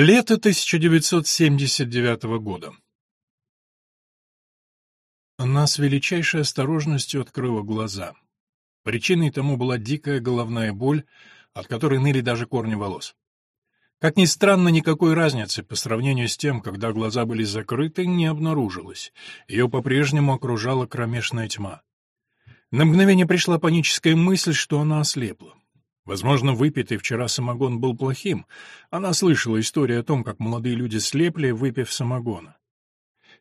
Лето 1979 года. Она с величайшей осторожностью открыла глаза. Причиной тому была дикая головная боль, от которой ныли даже корни волос. Как ни странно, никакой разницы по сравнению с тем, когда глаза были закрыты, не обнаружилось. Ее по-прежнему окружала кромешная тьма. На мгновение пришла паническая мысль, что она ослепла. Возможно, выпитый вчера самогон был плохим. Она слышала историю о том, как молодые люди слепли, выпив самогона.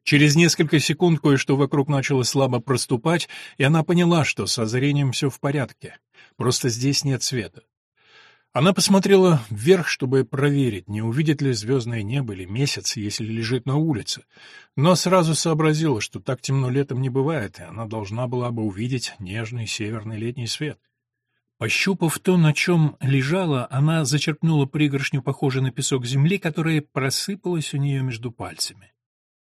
Через несколько секунд кое-что вокруг начало слабо проступать, и она поняла, что со зрением все в порядке. Просто здесь нет света. Она посмотрела вверх, чтобы проверить, не увидит ли звездное небо или месяц, если лежит на улице. Но сразу сообразила, что так темно летом не бывает, и она должна была бы увидеть нежный северный летний свет. Пощупав то, на чем лежала, она зачерпнула пригоршню, похожей на песок земли, которая просыпалась у нее между пальцами.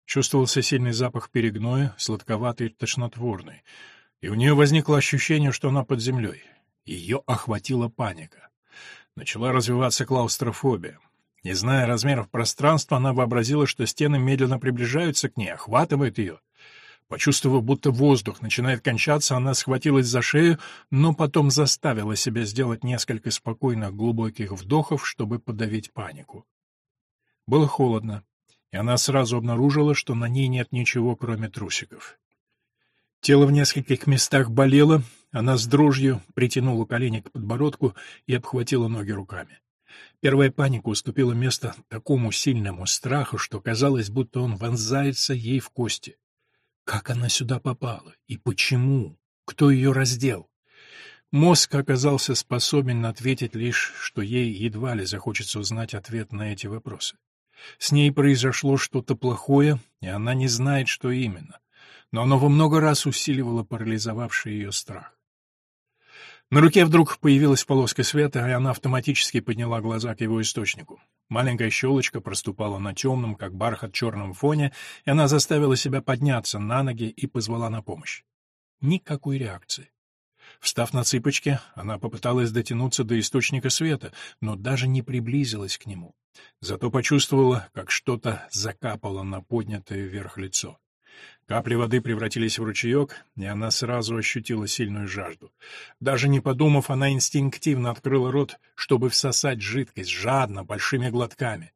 Чувствовался сильный запах перегноя, сладковатый, тошнотворный, и у нее возникло ощущение, что она под землей. Ее охватила паника. Начала развиваться клаустрофобия. Не зная размеров пространства, она вообразила, что стены медленно приближаются к ней, охватывают ее. Почувствовав, будто воздух начинает кончаться, она схватилась за шею, но потом заставила себя сделать несколько спокойных глубоких вдохов, чтобы подавить панику. Было холодно, и она сразу обнаружила, что на ней нет ничего, кроме трусиков. Тело в нескольких местах болело, она с дрожью притянула колени к подбородку и обхватила ноги руками. Первая паника уступила место такому сильному страху, что казалось, будто он вонзается ей в кости. Как она сюда попала? И почему? Кто ее раздел? Мозг оказался способен ответить лишь, что ей едва ли захочется узнать ответ на эти вопросы. С ней произошло что-то плохое, и она не знает, что именно. Но оно во много раз усиливало парализовавший ее страх. На руке вдруг появилась полоска света, и она автоматически подняла глаза к его источнику. Маленькая щелочка проступала на темном, как бархат, черном фоне, и она заставила себя подняться на ноги и позвала на помощь. Никакой реакции. Встав на цыпочки, она попыталась дотянуться до источника света, но даже не приблизилась к нему. Зато почувствовала, как что-то закапало на поднятое вверх лицо. Капли воды превратились в ручеек, и она сразу ощутила сильную жажду. Даже не подумав, она инстинктивно открыла рот, чтобы всосать жидкость, жадно, большими глотками.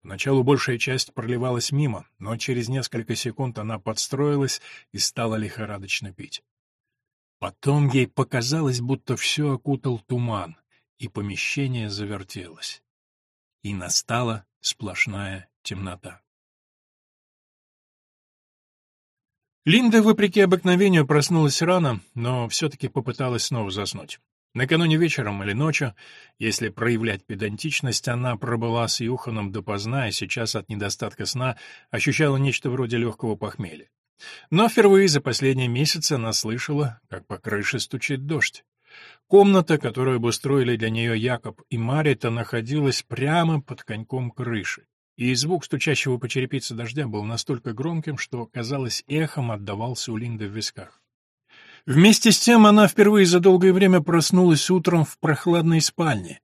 Поначалу большая часть проливалась мимо, но через несколько секунд она подстроилась и стала лихорадочно пить. Потом ей показалось, будто все окутал туман, и помещение завертелось. И настала сплошная темнота. Линда, вопреки обыкновению, проснулась рано, но все-таки попыталась снова заснуть. Накануне вечером или ночью, если проявлять педантичность, она пробыла с Юханом допоздна и сейчас от недостатка сна ощущала нечто вроде легкого похмелья. Но впервые за последние месяцы она слышала, как по крыше стучит дождь. Комната, которую обустроили для нее Якоб и Марита, находилась прямо под коньком крыши и звук стучащего по черепице дождя был настолько громким, что, казалось, эхом отдавался у Линды в висках. Вместе с тем она впервые за долгое время проснулась утром в прохладной спальне.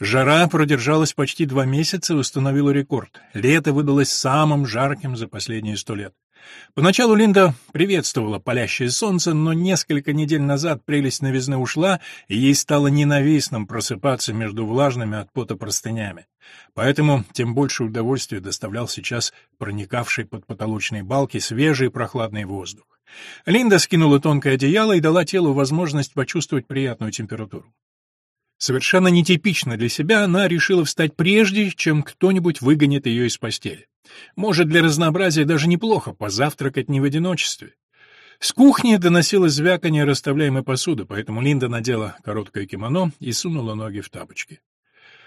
Жара продержалась почти два месяца и установила рекорд. Лето выдалось самым жарким за последние сто лет. Поначалу Линда приветствовала палящее солнце, но несколько недель назад прелесть новизны ушла, и ей стало ненавистным просыпаться между влажными от пота простынями. Поэтому тем больше удовольствия доставлял сейчас проникавший под потолочные балки свежий прохладный воздух. Линда скинула тонкое одеяло и дала телу возможность почувствовать приятную температуру. Совершенно нетипично для себя она решила встать прежде, чем кто-нибудь выгонит ее из постели. Может, для разнообразия даже неплохо позавтракать не в одиночестве. С кухни доносилось звяканье расставляемой посуды, поэтому Линда надела короткое кимоно и сунула ноги в тапочки.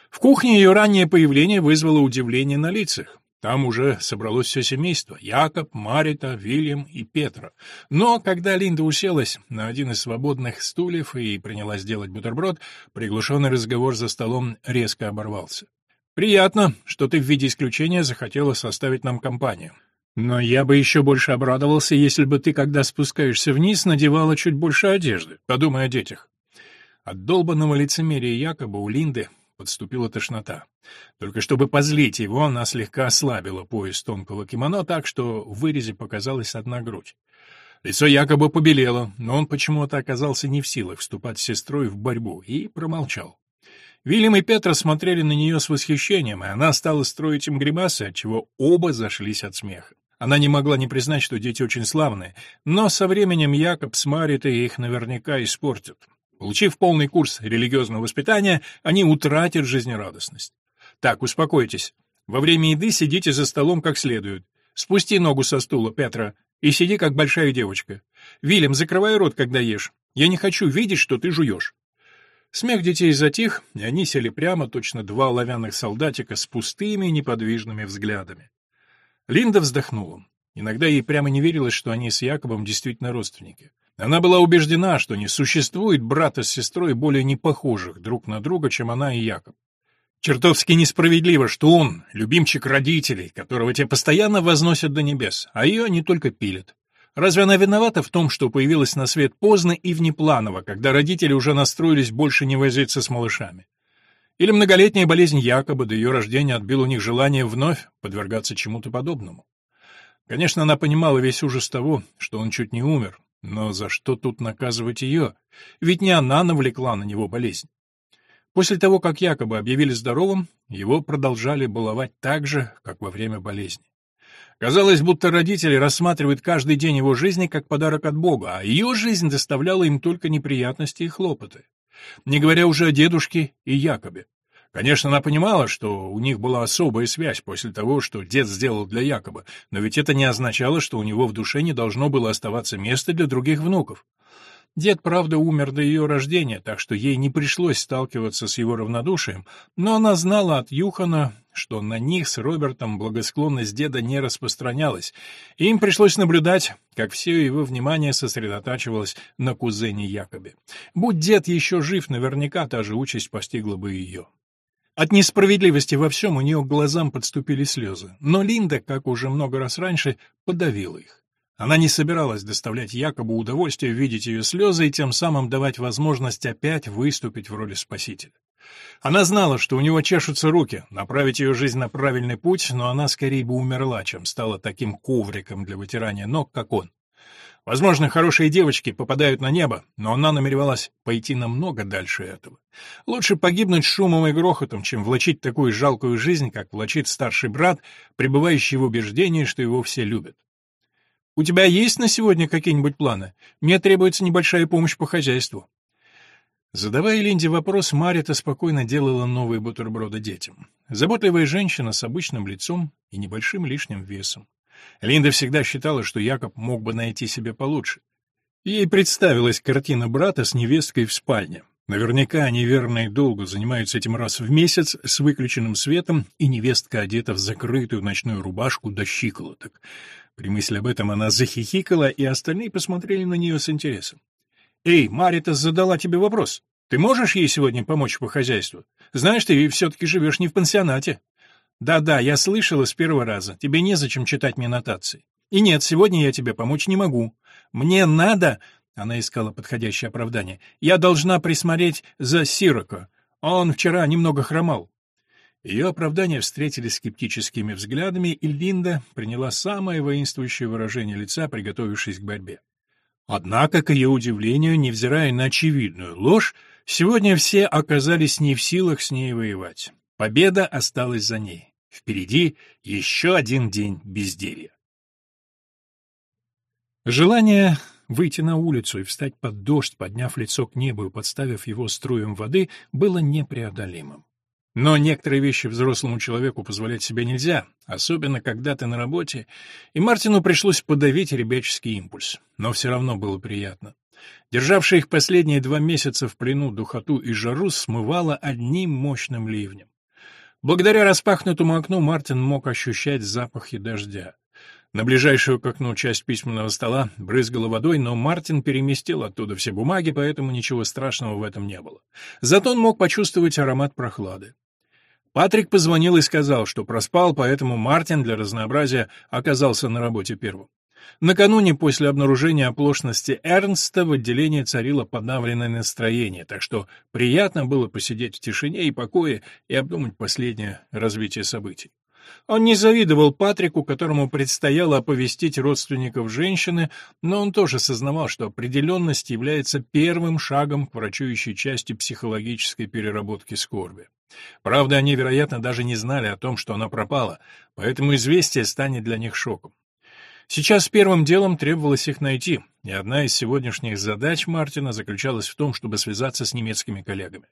В кухне ее раннее появление вызвало удивление на лицах. Там уже собралось все семейство — Якоб, Марита, Вильям и Петра. Но когда Линда уселась на один из свободных стульев и принялась делать бутерброд, приглушенный разговор за столом резко оборвался. «Приятно, что ты в виде исключения захотела составить нам компанию. Но я бы еще больше обрадовался, если бы ты, когда спускаешься вниз, надевала чуть больше одежды. Подумай о детях». От долбанного лицемерия Якоба у Линды подступила тошнота. Только чтобы позлить его, она слегка ослабила пояс тонкого кимоно так, что в вырезе показалась одна грудь. Лицо якобы побелело, но он почему-то оказался не в силах вступать с сестрой в борьбу и промолчал. Вильям и Петра смотрели на нее с восхищением, и она стала строить им гримасы, отчего оба зашлись от смеха. Она не могла не признать, что дети очень славные, но со временем Якоб с Маритой их наверняка испортят. Получив полный курс религиозного воспитания, они утратят жизнерадостность. Так, успокойтесь. Во время еды сидите за столом как следует. Спусти ногу со стула, Петра, и сиди как большая девочка. Вильям, закрывай рот, когда ешь. Я не хочу видеть, что ты жуешь. Смех детей затих, и они сели прямо, точно два оловянных солдатика с пустыми неподвижными взглядами. Линда вздохнула. Иногда ей прямо не верилось, что они с Якобом действительно родственники. Она была убеждена, что не существует брата с сестрой более не похожих друг на друга, чем она и Якоб. Чертовски несправедливо, что он — любимчик родителей, которого те постоянно возносят до небес, а ее не только пилят. Разве она виновата в том, что появилась на свет поздно и внепланово, когда родители уже настроились больше не возиться с малышами? Или многолетняя болезнь якобы до ее рождения отбила у них желание вновь подвергаться чему-то подобному? Конечно, она понимала весь ужас того, что он чуть не умер, но за что тут наказывать ее? Ведь не она навлекла на него болезнь. После того, как якобы объявили здоровым, его продолжали баловать так же, как во время болезни. Казалось, будто родители рассматривают каждый день его жизни как подарок от Бога, а ее жизнь доставляла им только неприятности и хлопоты. Не говоря уже о дедушке и Якобе. Конечно, она понимала, что у них была особая связь после того, что дед сделал для Якоба, но ведь это не означало, что у него в душе не должно было оставаться места для других внуков. Дед, правда, умер до ее рождения, так что ей не пришлось сталкиваться с его равнодушием, но она знала от Юхана, что на них с Робертом благосклонность деда не распространялась, и им пришлось наблюдать, как все его внимание сосредотачивалось на кузене Якобе. Будь дед еще жив, наверняка та же участь постигла бы ее. От несправедливости во всем у нее к глазам подступили слезы, но Линда, как уже много раз раньше, подавила их. Она не собиралась доставлять Якобу удовольствие видеть ее слезы и тем самым давать возможность опять выступить в роли спасителя. Она знала, что у него чешутся руки, направить ее жизнь на правильный путь, но она скорее бы умерла, чем стала таким ковриком для вытирания ног, как он. Возможно, хорошие девочки попадают на небо, но она намеревалась пойти намного дальше этого. Лучше погибнуть шумом и грохотом, чем влачить такую жалкую жизнь, как влачит старший брат, пребывающий в убеждении, что его все любят. У тебя есть на сегодня какие-нибудь планы? Мне требуется небольшая помощь по хозяйству». Задавая Линде вопрос, Марита спокойно делала новые бутерброды детям. Заботливая женщина с обычным лицом и небольшим лишним весом. Линда всегда считала, что Якоб мог бы найти себе получше. Ей представилась картина брата с невесткой в спальне. Наверняка они верно и долго занимаются этим раз в месяц с выключенным светом, и невестка одета в закрытую ночную рубашку до щиколоток. При мысли об этом она захихикала, и остальные посмотрели на нее с интересом. «Эй, Марита задала тебе вопрос. Ты можешь ей сегодня помочь по хозяйству? Знаешь, ты все-таки живешь не в пансионате». «Да-да, я слышала с первого раза. Тебе незачем читать мне нотации. И нет, сегодня я тебе помочь не могу. Мне надо...» Она искала подходящее оправдание. «Я должна присмотреть за Сироко. Он вчера немного хромал. Ее оправдания встретились скептическими взглядами, и Линда приняла самое воинствующее выражение лица, приготовившись к борьбе. Однако, к ее удивлению, невзирая на очевидную ложь, сегодня все оказались не в силах с ней воевать. Победа осталась за ней. Впереди еще один день безделья. Желание выйти на улицу и встать под дождь, подняв лицо к небу и подставив его струем воды, было непреодолимым. Но некоторые вещи взрослому человеку позволять себе нельзя, особенно когда ты на работе, и Мартину пришлось подавить ребяческий импульс. Но все равно было приятно. Державшая их последние два месяца в плену духоту и жару смывала одним мощным ливнем. Благодаря распахнутому окну Мартин мог ощущать запахи дождя. На ближайшую к окну часть письменного стола брызгала водой, но Мартин переместил оттуда все бумаги, поэтому ничего страшного в этом не было. Зато он мог почувствовать аромат прохлады. Патрик позвонил и сказал, что проспал, поэтому Мартин для разнообразия оказался на работе первым. Накануне после обнаружения оплошности Эрнста в отделении царило подавленное настроение, так что приятно было посидеть в тишине и покое и обдумать последнее развитие событий. Он не завидовал Патрику, которому предстояло оповестить родственников женщины, но он тоже сознавал, что определенность является первым шагом к врачующей части психологической переработки скорби. Правда, они, вероятно, даже не знали о том, что она пропала, поэтому известие станет для них шоком. Сейчас первым делом требовалось их найти, и одна из сегодняшних задач Мартина заключалась в том, чтобы связаться с немецкими коллегами.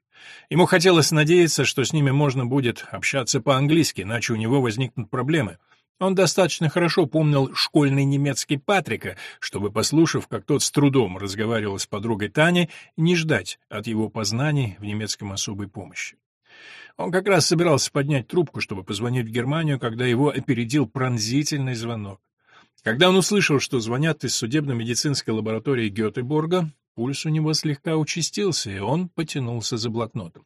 Ему хотелось надеяться, что с ними можно будет общаться по-английски, иначе у него возникнут проблемы. Он достаточно хорошо помнил школьный немецкий Патрика, чтобы, послушав, как тот с трудом разговаривал с подругой Таней, не ждать от его познаний в немецком особой помощи. Он как раз собирался поднять трубку, чтобы позвонить в Германию, когда его опередил пронзительный звонок. Когда он услышал, что звонят из судебно-медицинской лаборатории Гетеборга, пульс у него слегка участился, и он потянулся за блокнотом.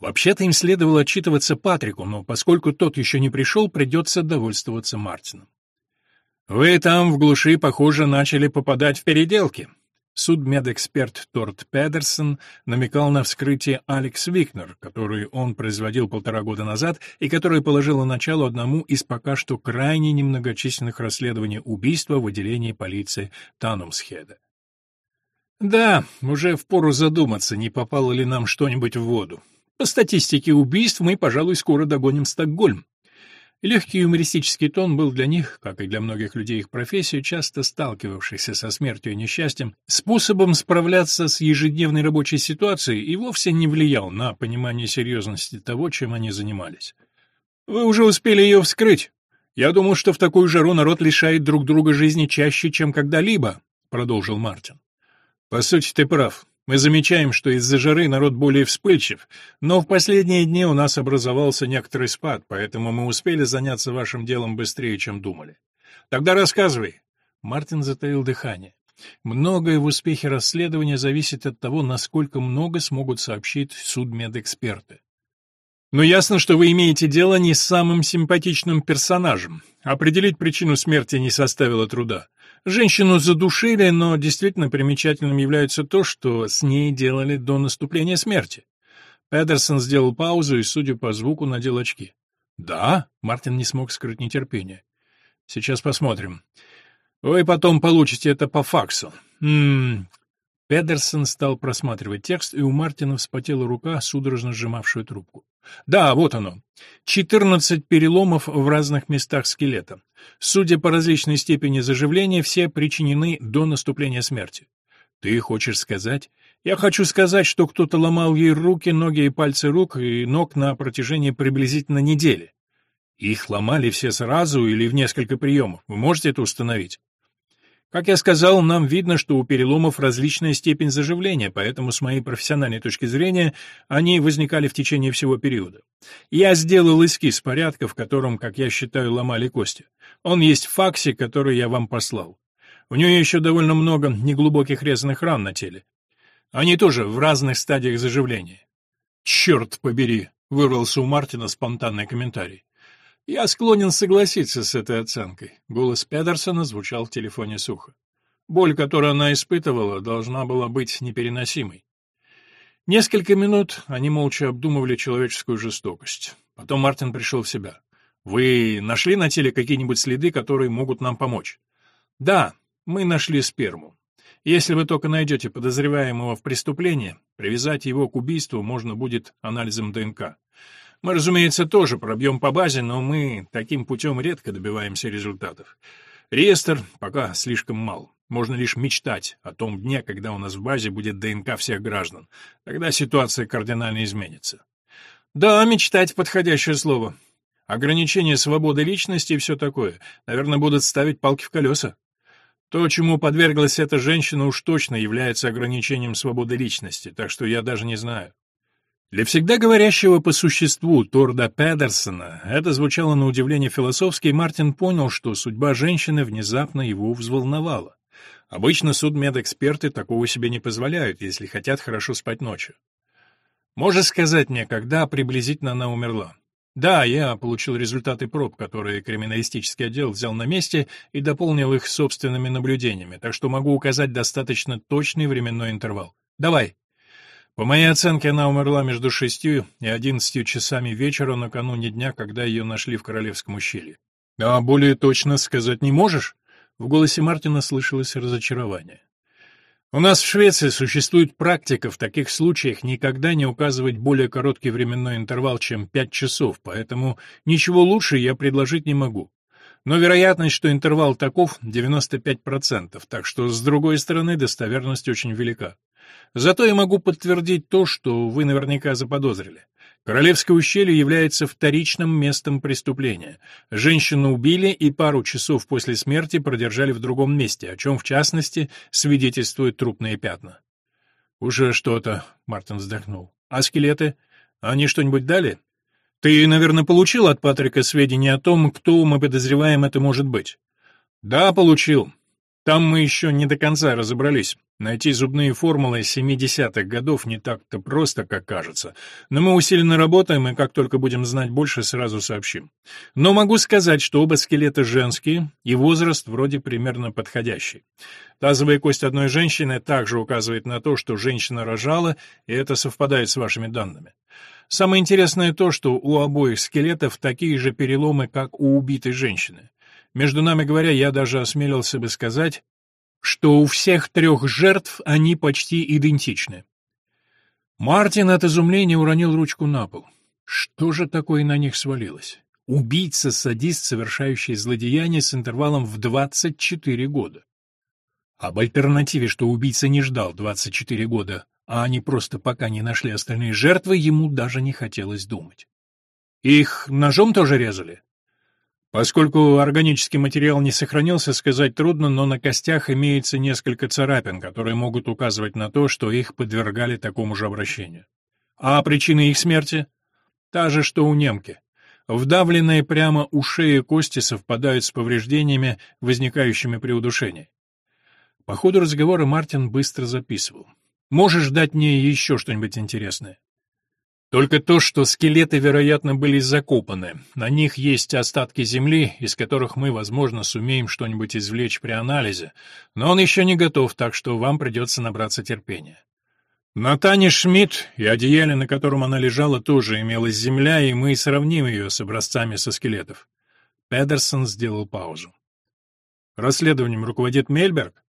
Вообще-то им следовало отчитываться Патрику, но поскольку тот еще не пришел, придется довольствоваться Мартином. «Вы там в глуши, похоже, начали попадать в переделки», Судмедэксперт Торт Педерсон намекал на вскрытие Алекс Викнер, которое он производил полтора года назад и которое положило начало одному из пока что крайне немногочисленных расследований убийства в отделении полиции Танумсхеда. Да, уже впору задуматься, не попало ли нам что-нибудь в воду. По статистике убийств мы, пожалуй, скоро догоним Стокгольм. Легкий юмористический тон был для них, как и для многих людей их профессии, часто сталкивавшихся со смертью и несчастьем, способом справляться с ежедневной рабочей ситуацией и вовсе не влиял на понимание серьезности того, чем они занимались. «Вы уже успели ее вскрыть. Я думал, что в такую жару народ лишает друг друга жизни чаще, чем когда-либо», — продолжил Мартин. «По сути, ты прав. Мы замечаем, что из-за жары народ более вспыльчив, но в последние дни у нас образовался некоторый спад, поэтому мы успели заняться вашим делом быстрее, чем думали. Тогда рассказывай. Мартин затаил дыхание. Многое в успехе расследования зависит от того, насколько много смогут сообщить судмедэксперты. Но ясно, что вы имеете дело не с самым симпатичным персонажем. Определить причину смерти не составило труда. Женщину задушили, но действительно примечательным является то, что с ней делали до наступления смерти. Педерсон сделал паузу и, судя по звуку, надел очки. «Да?» — Мартин не смог скрыть нетерпение. «Сейчас посмотрим. Вы потом получите это по факсу. М Педерсон стал просматривать текст, и у Мартина вспотела рука, судорожно сжимавшая трубку. Да, вот оно. 14 переломов в разных местах скелета. Судя по различной степени заживления, все причинены до наступления смерти. Ты хочешь сказать? Я хочу сказать, что кто-то ломал ей руки, ноги и пальцы рук и ног на протяжении приблизительно недели. Их ломали все сразу или в несколько приемов. Вы можете это установить? Как я сказал, нам видно, что у переломов различная степень заживления, поэтому с моей профессиональной точки зрения они возникали в течение всего периода. Я сделал эскиз порядка, в котором, как я считаю, ломали кости. Он есть в факсе, который я вам послал. У нее еще довольно много неглубоких резаных ран на теле. Они тоже в разных стадиях заживления. «Черт побери!» — вырвался у Мартина спонтанный комментарий. Я склонен согласиться с этой оценкой. Голос Педерсона звучал в телефоне сухо. Боль, которую она испытывала, должна была быть непереносимой. Несколько минут они молча обдумывали человеческую жестокость. Потом Мартин пришел в себя. «Вы нашли на теле какие-нибудь следы, которые могут нам помочь?» «Да, мы нашли сперму. Если вы только найдете подозреваемого в преступлении, привязать его к убийству можно будет анализом ДНК. Мы, разумеется, тоже пробьем по базе, но мы таким путем редко добиваемся результатов. Реестр пока слишком мал. Можно лишь мечтать о том дне, когда у нас в базе будет ДНК всех граждан. Тогда ситуация кардинально изменится. Да, мечтать — подходящее слово. Ограничение свободы личности и все такое. Наверное, будут ставить палки в колеса. То, чему подверглась эта женщина, уж точно является ограничением свободы личности, так что я даже не знаю. Для всегда говорящего по существу Торда Педерсона это звучало на удивление философски, и Мартин понял, что судьба женщины внезапно его взволновала. Обычно судмедэксперты такого себе не позволяют, если хотят хорошо спать ночью. «Можешь сказать мне, когда приблизительно она умерла?» Да, я получил результаты проб, которые криминалистический отдел взял на месте и дополнил их собственными наблюдениями, так что могу указать достаточно точный временной интервал. Давай. По моей оценке, она умерла между шестью и одиннадцатью часами вечера накануне дня, когда ее нашли в Королевском ущелье. А более точно сказать не можешь? В голосе Мартина слышалось разочарование. У нас в Швеции существует практика в таких случаях никогда не указывать более короткий временной интервал, чем пять часов, поэтому ничего лучше я предложить не могу. Но вероятность, что интервал таков, 95%, так что, с другой стороны, достоверность очень велика. Зато я могу подтвердить то, что вы наверняка заподозрили. Королевское ущелье является вторичным местом преступления. Женщину убили и пару часов после смерти продержали в другом месте, о чем, в частности, свидетельствуют трупные пятна. «Уже что-то», — Мартин вздохнул. «А скелеты? Они что-нибудь дали? Ты, наверное, получил от Патрика сведения о том, кто мы подозреваем это может быть?» «Да, получил. Там мы еще не до конца разобрались. Найти зубные формулы 70-х годов не так-то просто, как кажется. Но мы усиленно работаем, и как только будем знать больше, сразу сообщим. Но могу сказать, что оба скелета женские, и возраст вроде примерно подходящий. Тазовая кость одной женщины также указывает на то, что женщина рожала, и это совпадает с вашими данными. Самое интересное то, что у обоих скелетов такие же переломы, как у убитой женщины. Между нами говоря, я даже осмелился бы сказать, что у всех трех жертв они почти идентичны. Мартин от изумления уронил ручку на пол. Что же такое на них свалилось? Убийца-садист, совершающий злодеяние с интервалом в 24 года. Об альтернативе, что убийца не ждал 24 года, а они просто пока не нашли остальные жертвы, ему даже не хотелось думать. Их ножом тоже резали? Поскольку органический материал не сохранился, сказать трудно, но на костях имеется несколько царапин, которые могут указывать на то, что их подвергали такому же обращению. А причина их смерти? Та же, что у немки. Вдавленные прямо у шеи кости совпадают с повреждениями, возникающими при удушении. По ходу разговора Мартин быстро записывал. «Можешь дать мне еще что-нибудь интересное?» Только то, что скелеты, вероятно, были закопаны. На них есть остатки земли, из которых мы, возможно, сумеем что-нибудь извлечь при анализе. Но он еще не готов, так что вам придется набраться терпения. На Тане Шмидт и одеяле, на котором она лежала, тоже имелась земля, и мы сравним ее с образцами со скелетов. Педерсон сделал паузу. Расследованием руководит Мельберг?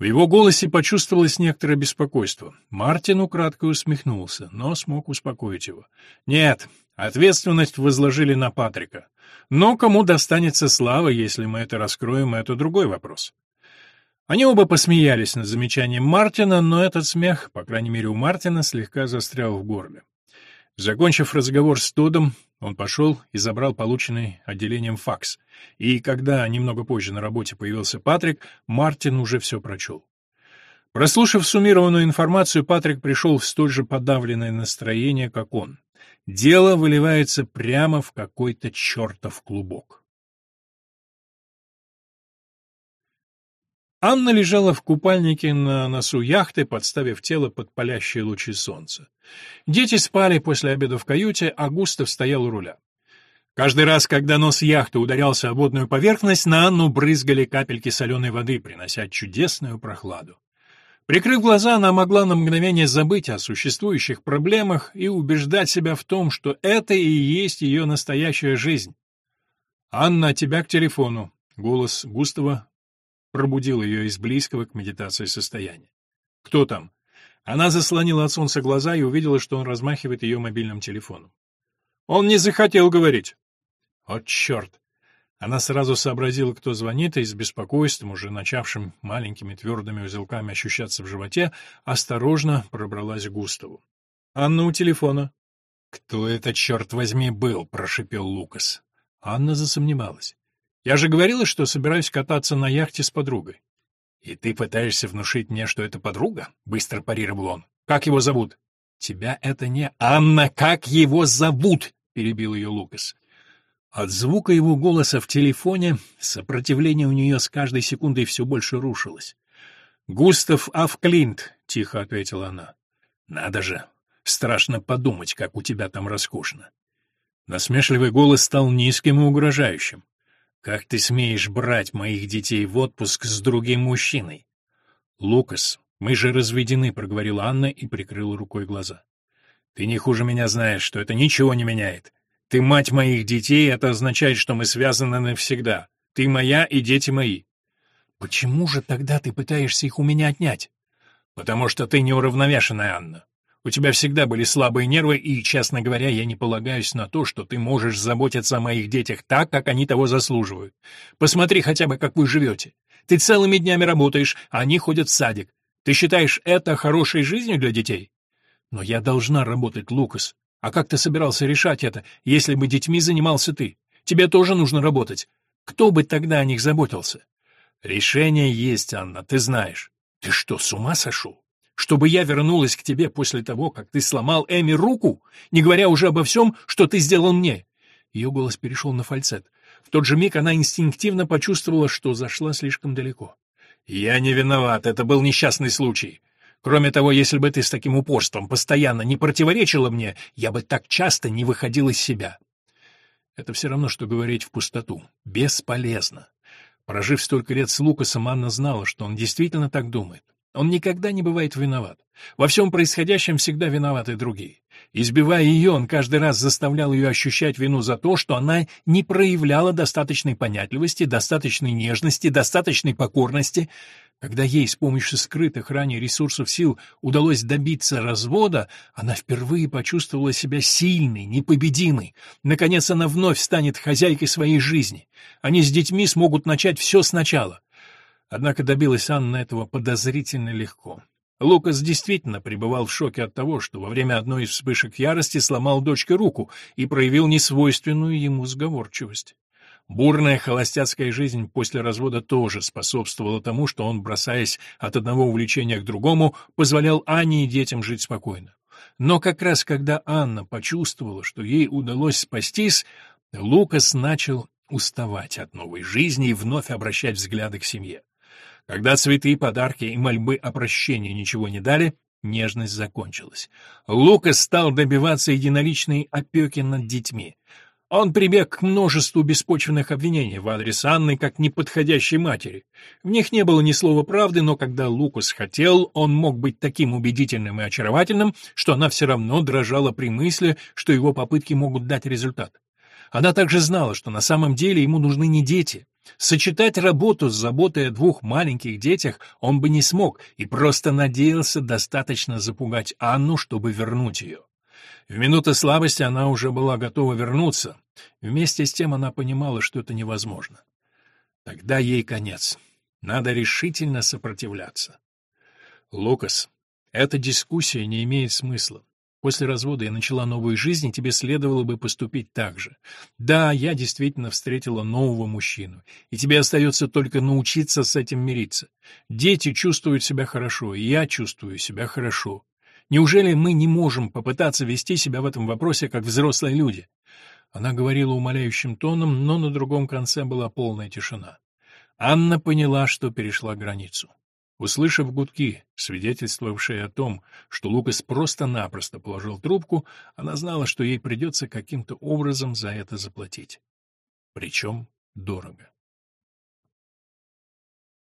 В его голосе почувствовалось некоторое беспокойство. Мартин украдкой усмехнулся, но смог успокоить его. «Нет, ответственность возложили на Патрика. Но кому достанется слава, если мы это раскроем, это другой вопрос». Они оба посмеялись над замечанием Мартина, но этот смех, по крайней мере у Мартина, слегка застрял в горле. Закончив разговор с Тодом, он пошел и забрал полученный отделением факс. И когда немного позже на работе появился Патрик, Мартин уже все прочел. Прослушав суммированную информацию, Патрик пришел в столь же подавленное настроение, как он. Дело выливается прямо в какой-то чертов клубок. Анна лежала в купальнике на носу яхты, подставив тело под палящие лучи солнца. Дети спали после обеда в каюте, а Густав стоял у руля. Каждый раз, когда нос яхты ударялся о водную поверхность, на Анну брызгали капельки соленой воды, принося чудесную прохладу. Прикрыв глаза, она могла на мгновение забыть о существующих проблемах и убеждать себя в том, что это и есть ее настоящая жизнь. «Анна, тебя к телефону», — голос Густава пробудил ее из близкого к медитации состояния. «Кто там?» Она заслонила от солнца глаза и увидела, что он размахивает ее мобильным телефоном. «Он не захотел говорить». «О, черт!» Она сразу сообразила, кто звонит, и с беспокойством, уже начавшим маленькими твердыми узелками ощущаться в животе, осторожно пробралась к Густаву. «Анна у телефона». «Кто это, черт возьми, был?» — прошипел Лукас. Анна засомневалась. Я же говорила, что собираюсь кататься на яхте с подругой. И ты пытаешься внушить мне, что это подруга? Быстро парировал он. Как его зовут? Тебя это не... Анна, как его зовут? Перебил ее Лукас. От звука его голоса в телефоне сопротивление у нее с каждой секундой все больше рушилось. «Густав Авклинт», — тихо ответила она. «Надо же, страшно подумать, как у тебя там роскошно. Насмешливый голос стал низким и угрожающим. «Как ты смеешь брать моих детей в отпуск с другим мужчиной?» «Лукас, мы же разведены», — проговорила Анна и прикрыла рукой глаза. «Ты не хуже меня знаешь, что это ничего не меняет. Ты мать моих детей, это означает, что мы связаны навсегда. Ты моя и дети мои». «Почему же тогда ты пытаешься их у меня отнять?» «Потому что ты неуравновешенная, Анна. У тебя всегда были слабые нервы, и, честно говоря, я не полагаюсь на то, что ты можешь заботиться о моих детях так, как они того заслуживают. Посмотри хотя бы, как вы живете. Ты целыми днями работаешь, а они ходят в садик. Ты считаешь это хорошей жизнью для детей? Но я должна работать, Лукас. А как ты собирался решать это, если бы детьми занимался ты? Тебе тоже нужно работать. Кто бы тогда о них заботился? Решение есть, Анна, ты знаешь. Ты что, с ума сошел? Чтобы я вернулась к тебе после того, как ты сломал Эми руку, не говоря уже обо всем, что ты сделал мне». Ее голос перешел на фальцет. В тот же миг она инстинктивно почувствовала, что зашла слишком далеко. «Я не виноват, это был несчастный случай. Кроме того, если бы ты с таким упорством постоянно не противоречила мне, я бы так часто не выходил из себя». Это все равно, что говорить в пустоту. Бесполезно. Прожив столько лет с Лукасом, Анна знала, что он действительно так думает. Он никогда не бывает виноват. Во всем происходящем всегда виноваты другие. Избивая ее, он каждый раз заставлял ее ощущать вину за то, что она не проявляла достаточной понятливости, достаточной нежности, достаточной покорности. Когда ей с помощью скрытых ранее ресурсов сил удалось добиться развода, она впервые почувствовала себя сильной, непобедимой. Наконец она вновь станет хозяйкой своей жизни. Они с детьми смогут начать все сначала. Однако добилась Анна этого подозрительно легко. Лукас действительно пребывал в шоке от того, что во время одной из вспышек ярости сломал дочке руку и проявил несвойственную ему сговорчивость. Бурная холостяцкая жизнь после развода тоже способствовала тому, что он, бросаясь от одного увлечения к другому, позволял Анне и детям жить спокойно. Но как раз когда Анна почувствовала, что ей удалось спастись, Лукас начал уставать от новой жизни и вновь обращать взгляды к семье. Когда цветы, подарки и мольбы о прощении ничего не дали, нежность закончилась. Лукас стал добиваться единоличной опеки над детьми. Он прибег к множеству беспочвенных обвинений в адрес Анны как неподходящей матери. В них не было ни слова правды, но когда Лукас хотел, он мог быть таким убедительным и очаровательным, что она все равно дрожала при мысли, что его попытки могут дать результат. Она также знала, что на самом деле ему нужны не дети. Сочетать работу с заботой о двух маленьких детях он бы не смог и просто надеялся достаточно запугать Анну, чтобы вернуть ее. В минуты слабости она уже была готова вернуться. Вместе с тем она понимала, что это невозможно. Тогда ей конец. Надо решительно сопротивляться. Лукас, эта дискуссия не имеет смысла. После развода я начала новую жизнь, и тебе следовало бы поступить так же. Да, я действительно встретила нового мужчину, и тебе остается только научиться с этим мириться. Дети чувствуют себя хорошо, и я чувствую себя хорошо. Неужели мы не можем попытаться вести себя в этом вопросе как взрослые люди? Она говорила умоляющим тоном, но на другом конце была полная тишина. Анна поняла, что перешла границу. Услышав гудки, свидетельствовавшие о том, что Лукас просто-напросто положил трубку, она знала, что ей придется каким-то образом за это заплатить. Причем дорого.